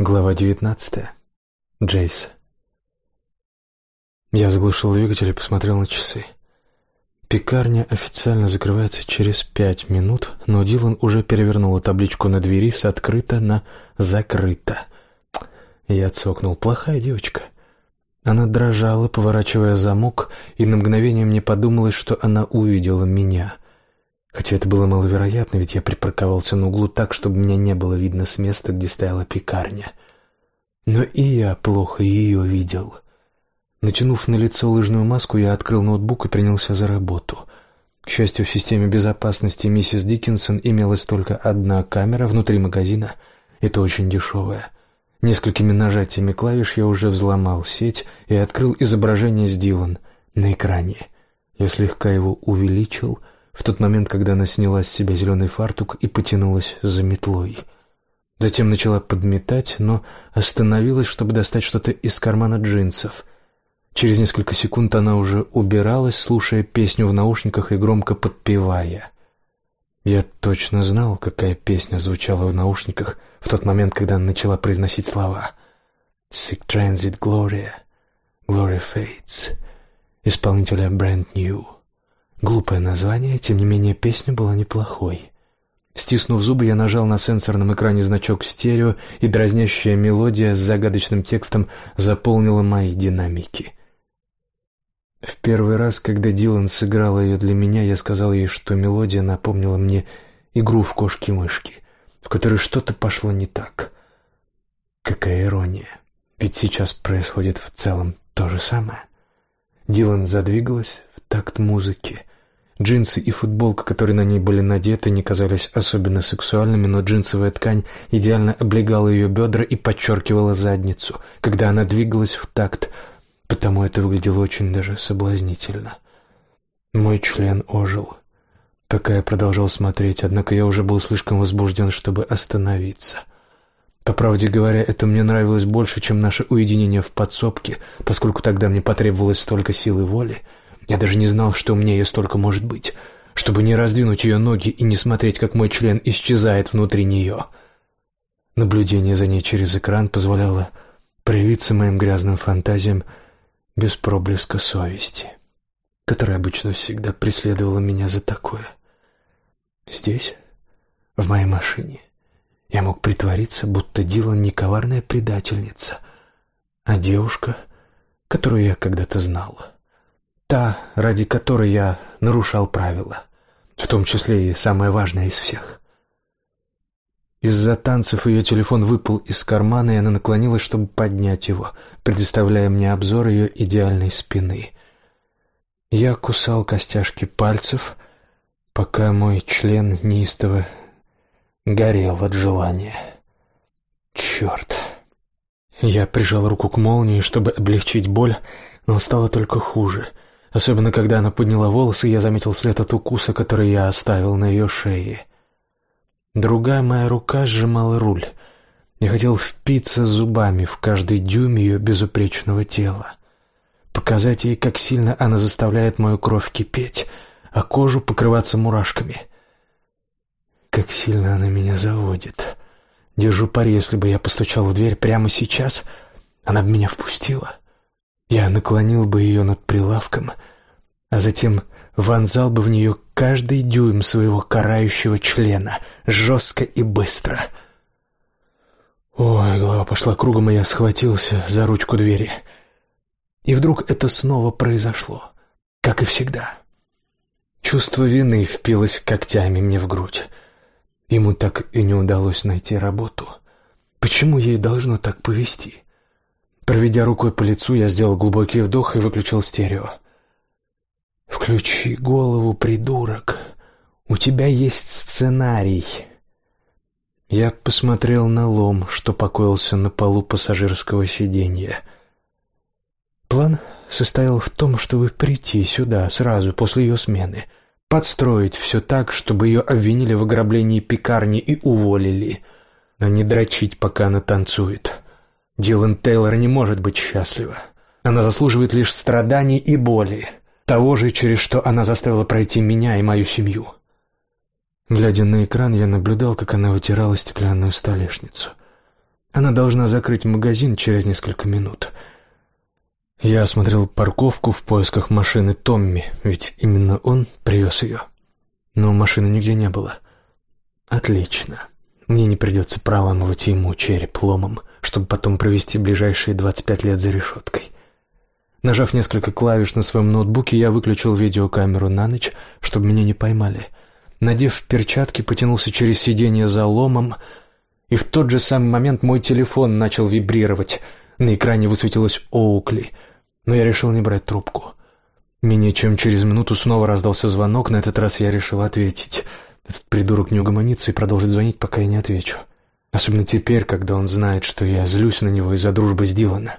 Глава девятнадцатая. Джейс. Я заглушил двигатель и посмотрел на часы. Пекарня официально закрывается через пять минут, но Дилан уже перевернула табличку на двери с «открыто» на «закрыто». Я цокнул. Плохая девочка. Она дрожала, поворачивая замок, и на мгновение мне подумалось, что она увидела меня. Хотя это было маловероятно, ведь я припарковался на углу так, чтобы меня не было видно с места, где стояла пекарня. Но и я плохо ее видел. Натянув на лицо лыжную маску, я открыл ноутбук и принялся за работу. К счастью, в системе безопасности миссис Диккенсон имелась только одна камера внутри магазина, это очень дешевая. Несколькими нажатиями клавиш я уже взломал сеть и открыл изображение с Дилан на экране. Я слегка его увеличил в тот момент, когда она сняла с себя зеленый фартук и потянулась за метлой. Затем начала подметать, но остановилась, чтобы достать что-то из кармана джинсов. Через несколько секунд она уже убиралась, слушая песню в наушниках и громко подпевая. Я точно знал, какая песня звучала в наушниках в тот момент, когда она начала произносить слова. «Sick Transit Gloria», «Gloria Fades», исполнителя Brand New. Глупое название, тем не менее песня была неплохой. Стиснув зубы, я нажал на сенсорном экране значок стерео, и дразнящая мелодия с загадочным текстом заполнила мои динамики. В первый раз, когда Дилан сыграла ее для меня, я сказал ей, что мелодия напомнила мне игру в кошки-мышки, в которой что-то пошло не так. Какая ирония, ведь сейчас происходит в целом то же самое. Дилан задвигалась в такт музыки. Джинсы и футболка, которые на ней были надеты, не казались особенно сексуальными, но джинсовая ткань идеально облегала ее бедра и подчеркивала задницу, когда она двигалась в такт потому это выглядело очень даже соблазнительно. Мой член ожил, пока я продолжал смотреть, однако я уже был слишком возбужден, чтобы остановиться. По правде говоря, это мне нравилось больше, чем наше уединение в подсобке, поскольку тогда мне потребовалось столько силы воли. Я даже не знал, что у меня ее столько может быть, чтобы не раздвинуть ее ноги и не смотреть, как мой член исчезает внутри нее. Наблюдение за ней через экран позволяло проявиться моим грязным фантазиям без проблеска совести, которая обычно всегда преследовала меня за такое. Здесь, в моей машине, я мог притвориться, будто Дилан не коварная предательница, а девушка, которую я когда-то знал. Та, ради которой я нарушал правила, в том числе и самое важное из всех. Из-за танцев ее телефон выпал из кармана, и она наклонилась, чтобы поднять его, предоставляя мне обзор ее идеальной спины. Я кусал костяшки пальцев, пока мой член неистово горел от желания. Черт! Я прижал руку к молнии, чтобы облегчить боль, но стало только хуже. Особенно, когда она подняла волосы, я заметил след от укуса, который я оставил на ее шее. Другая моя рука сжимала руль. Я хотел впиться зубами в каждый дюйм ее безупречного тела. Показать ей, как сильно она заставляет мою кровь кипеть, а кожу покрываться мурашками. Как сильно она меня заводит. Держу пари, если бы я постучал в дверь прямо сейчас, она бы меня впустила. Я наклонил бы ее над прилавком, а затем вонзал бы в нее каждый дюйм своего карающего члена, жестко и быстро. Ой, голова пошла кругом, и я схватился за ручку двери. И вдруг это снова произошло, как и всегда. Чувство вины впилось когтями мне в грудь. Ему так и не удалось найти работу. Почему ей должно так повести? Проведя рукой по лицу, я сделал глубокий вдох и выключил стерео. «Включи голову, придурок. У тебя есть сценарий». Я посмотрел на лом, что покоился на полу пассажирского сиденья. План состоял в том, чтобы прийти сюда сразу после ее смены, подстроить все так, чтобы ее обвинили в ограблении пекарни и уволили, а не дрочить, пока она танцует. Дилан Тейлор не может быть счастлива. Она заслуживает лишь страданий и боли того же, через что она заставила пройти меня и мою семью. Глядя на экран, я наблюдал, как она вытирала стеклянную столешницу. Она должна закрыть магазин через несколько минут. Я осмотрел парковку в поисках машины Томми, ведь именно он привез ее. Но машины нигде не было. Отлично. Мне не придется проламывать ему череп ломом, чтобы потом провести ближайшие 25 лет за решеткой. Нажав несколько клавиш на своем ноутбуке, я выключил видеокамеру на ночь, чтобы меня не поймали. Надев перчатки, потянулся через сиденье за ломом, и в тот же самый момент мой телефон начал вибрировать. На экране высветилось «Оукли», но я решил не брать трубку. Менее чем через минуту снова раздался звонок, на этот раз я решил ответить. Этот придурок не угомонится и продолжит звонить, пока я не отвечу. Особенно теперь, когда он знает, что я злюсь на него из-за дружбы с Дилана.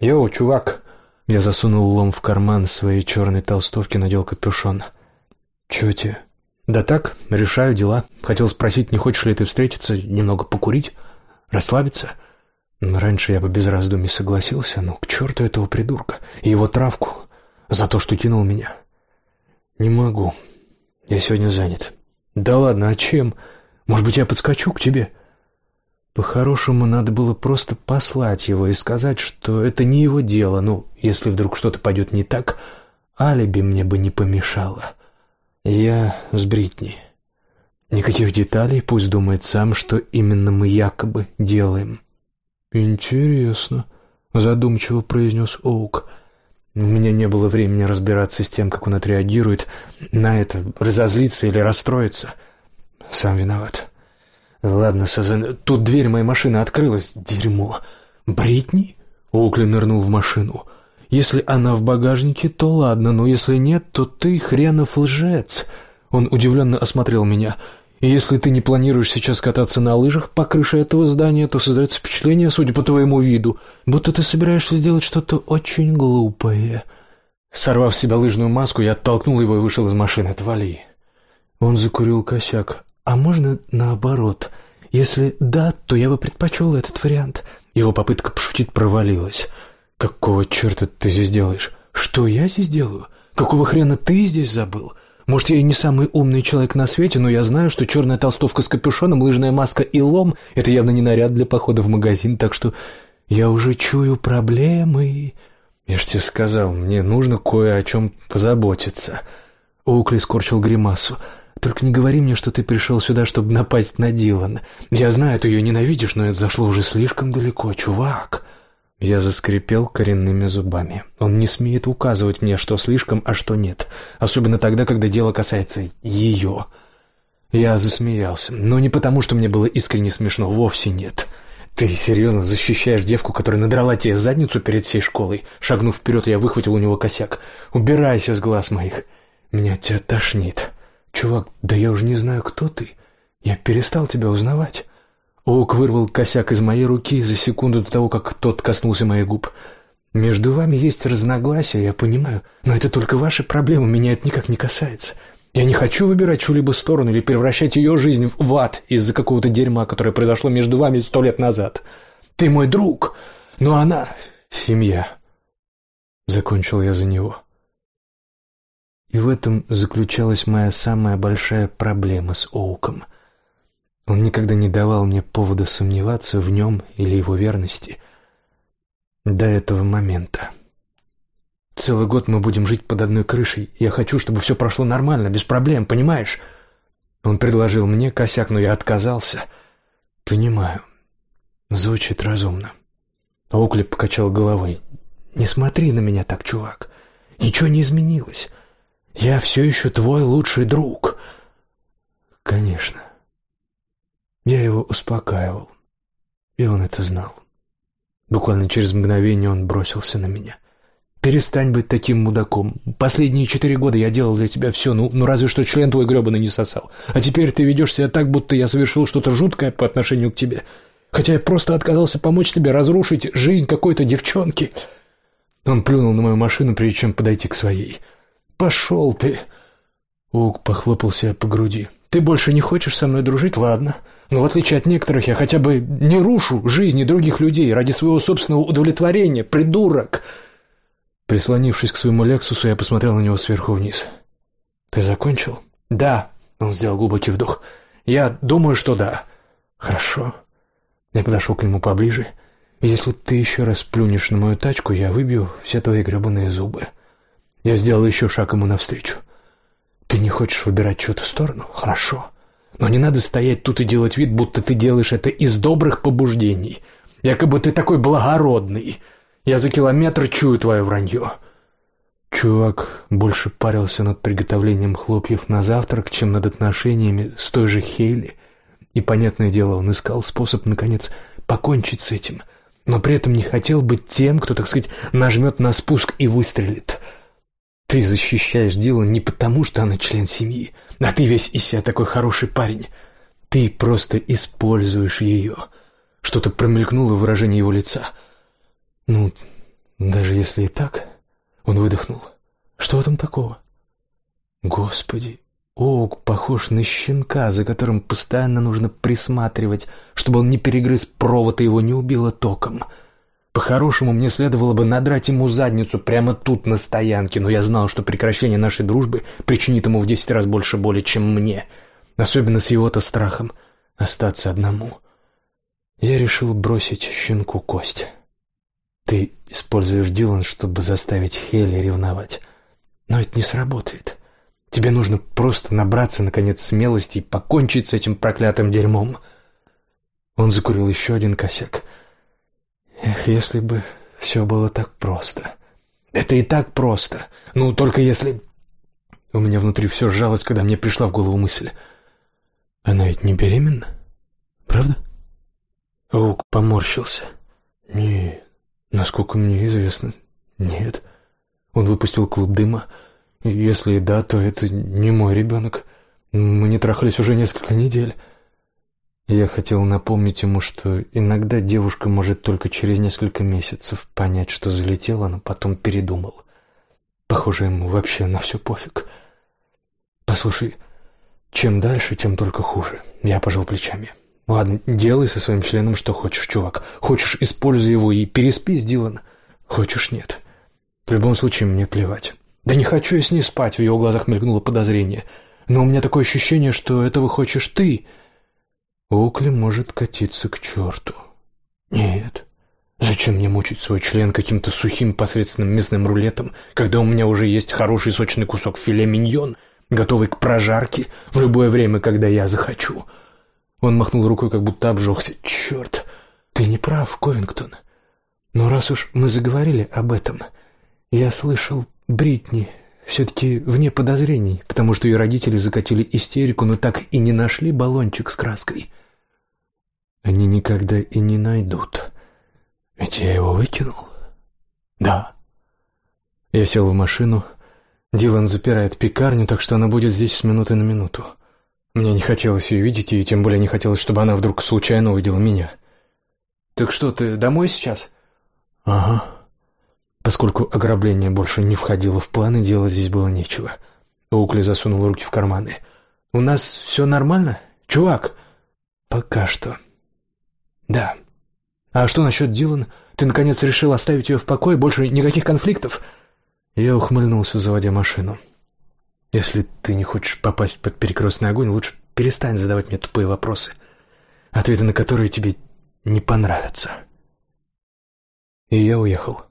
«Йоу, чувак!» Я засунул лом в карман своей черной толстовки, надел капюшон. «Чего тебе?» «Да так, решаю дела. Хотел спросить, не хочешь ли ты встретиться, немного покурить, расслабиться?» Раньше я бы без раздумий согласился, но к черту этого придурка и его травку за то, что тянул меня. «Не могу. Я сегодня занят». «Да ладно, а чем? Может быть, я подскочу к тебе?» По-хорошему, надо было просто послать его и сказать, что это не его дело. Ну, если вдруг что-то пойдет не так, алиби мне бы не помешало. Я с Бритни. Никаких деталей, пусть думает сам, что именно мы якобы делаем. «Интересно», — задумчиво произнес Оук. У меня не было времени разбираться с тем, как он отреагирует на это, разозлиться или расстроиться. Сам виноват. Ладно, созвон... Тут дверь моей машины открылась. Дерьмо. Бритни? Оукли нырнул в машину. Если она в багажнике, то ладно, но если нет, то ты хренов лжец. Он удивленно осмотрел меня. И если ты не планируешь сейчас кататься на лыжах по крыше этого здания, то создается впечатление, судя по твоему виду, будто ты собираешься сделать что-то очень глупое. Сорвав с себя лыжную маску, я оттолкнул его и вышел из машины. «Отвали!» Он закурил косяк. «А можно наоборот? Если да, то я бы предпочел этот вариант». Его попытка пошутить провалилась. «Какого черта ты здесь делаешь?» «Что я здесь делаю? Какого хрена ты здесь забыл?» Может, я и не самый умный человек на свете, но я знаю, что черная толстовка с капюшоном, лыжная маска и лом — это явно не наряд для похода в магазин, так что я уже чую проблемы. Я ж тебе сказал, мне нужно кое о чем позаботиться. Оукли скорчил гримасу. Только не говори мне, что ты пришел сюда, чтобы напасть на Дилана. Я знаю, ты ее ненавидишь, но это зашло уже слишком далеко, чувак. Я заскрипел коренными зубами. Он не смеет указывать мне, что слишком, а что нет. Особенно тогда, когда дело касается ее. Я засмеялся. Но не потому, что мне было искренне смешно. Вовсе нет. «Ты серьезно защищаешь девку, которая надрала тебе задницу перед всей школой?» Шагнув вперед, я выхватил у него косяк. «Убирайся с глаз моих. Меня тебя тошнит». «Чувак, да я уже не знаю, кто ты. Я перестал тебя узнавать». Оук вырвал косяк из моей руки за секунду до того, как тот коснулся моих губ. «Между вами есть разногласия, я понимаю, но это только ваши проблемы, меня это никак не касается. Я не хочу выбирать чью-либо сторону или превращать ее жизнь в ад из-за какого-то дерьма, которое произошло между вами сто лет назад. Ты мой друг, но она — семья». Закончил я за него. И в этом заключалась моя самая большая проблема с Оуком. Он никогда не давал мне повода сомневаться в нем или его верности. До этого момента. Целый год мы будем жить под одной крышей. Я хочу, чтобы все прошло нормально, без проблем, понимаешь? Он предложил мне косяк, но я отказался. Понимаю. Звучит разумно. Оукли покачал головой. «Не смотри на меня так, чувак. Ничего не изменилось. Я все еще твой лучший друг. Конечно. Я его успокаивал, и он это знал. Буквально через мгновение он бросился на меня. «Перестань быть таким мудаком. Последние четыре года я делал для тебя все, ну, ну разве что член твой гребаный не сосал. А теперь ты ведешь себя так, будто я совершил что-то жуткое по отношению к тебе. Хотя я просто отказался помочь тебе разрушить жизнь какой-то девчонки». Он плюнул на мою машину, прежде чем подойти к своей. «Пошел ты!» Ук похлопал себя по груди. «Ты больше не хочешь со мной дружить? Ладно. Но в отличие от некоторых, я хотя бы не рушу жизни других людей ради своего собственного удовлетворения, придурок!» Прислонившись к своему «Лексусу», я посмотрел на него сверху вниз. «Ты закончил?» «Да», — он сделал глубокий вдох. «Я думаю, что да». «Хорошо. Я подошел к нему поближе. «Если ты еще раз плюнешь на мою тачку, я выбью все твои гребаные зубы». Я сделал еще шаг ему навстречу. «Ты не хочешь выбирать чью-то сторону? Хорошо. Но не надо стоять тут и делать вид, будто ты делаешь это из добрых побуждений. Якобы ты такой благородный. Я за километр чую твое вранье». Чувак больше парился над приготовлением хлопьев на завтрак, чем над отношениями с той же Хейли. И, понятное дело, он искал способ, наконец, покончить с этим, но при этом не хотел быть тем, кто, так сказать, нажмет на спуск и выстрелит. Ты защищаешь Дилан не потому, что она член семьи, а ты весь из себя такой хороший парень. Ты просто используешь ее. Что-то промелькнуло в выражении его лица. Ну, даже если и так... Он выдохнул. «Что в этом такого?» «Господи, Оук похож на щенка, за которым постоянно нужно присматривать, чтобы он не перегрыз провод и его не убило током. По-хорошему, мне следовало бы надрать ему задницу прямо тут, на стоянке, но я знал, что прекращение нашей дружбы причинит ему в десять раз больше боли, чем мне, особенно с его-то страхом остаться одному. Я решил бросить щенку кость». Ты используешь Дилан, чтобы заставить Хелли ревновать. Но это не сработает. Тебе нужно просто набраться, наконец, смелости и покончить с этим проклятым дерьмом. Он закурил еще один косяк. Эх, если бы все было так просто. Это и так просто. Ну, только если... У меня внутри все сжалось, когда мне пришла в голову мысль. Она ведь не беременна? Правда? Ук поморщился. Нет, Насколько мне известно, нет. Он выпустил клуб дыма. Если да, то это не мой ребенок. Мы не трахались уже несколько недель. Я хотел напомнить ему, что иногда девушка может только через несколько месяцев понять, что залетела, но потом передумал. Похоже, ему вообще на все пофиг. Послушай, чем дальше, тем только хуже. Я пожал плечами. Ладно, делай со своим членом что хочешь, чувак. Хочешь, используй его и переспи с Дилан. Хочешь, нет. В любом случае, мне плевать. Да не хочу я с ней спать, в ее глазах мелькнуло подозрение. Но у меня такое ощущение, что этого хочешь ты. Окли может катиться к черту. Нет. Зачем мне мучить свой член каким-то сухим посредственным мясным рулетом, когда у меня уже есть хороший сочный кусок филе миньон, готовый к прожарке в любое время, когда я захочу?» Он махнул рукой, как будто обжегся. «Черт! Ты не прав, Ковингтон. Но раз уж мы заговорили об этом, я слышал, Бритни все-таки вне подозрений, потому что ее родители закатили истерику, но так и не нашли баллончик с краской. Они никогда и не найдут. Ведь я его выкинул. Да. Я сел в машину. Дилан запирает пекарню, так что она будет здесь с минуты на минуту. Мне не хотелось ее видеть, и тем более не хотелось, чтобы она вдруг случайно увидела меня. «Так что, ты домой сейчас?» «Ага». Поскольку ограбление больше не входило в планы, делать здесь было нечего. Оукли засунул руки в карманы. «У нас все нормально, чувак?» «Пока что». «Да». «А что насчет Дилан? Ты, наконец, решил оставить ее в покое? Больше никаких конфликтов?» Я ухмыльнулся, заводя машину. Если ты не хочешь попасть под перекрестный огонь, лучше перестань задавать мне тупые вопросы, ответы на которые тебе не понравятся. И я уехал.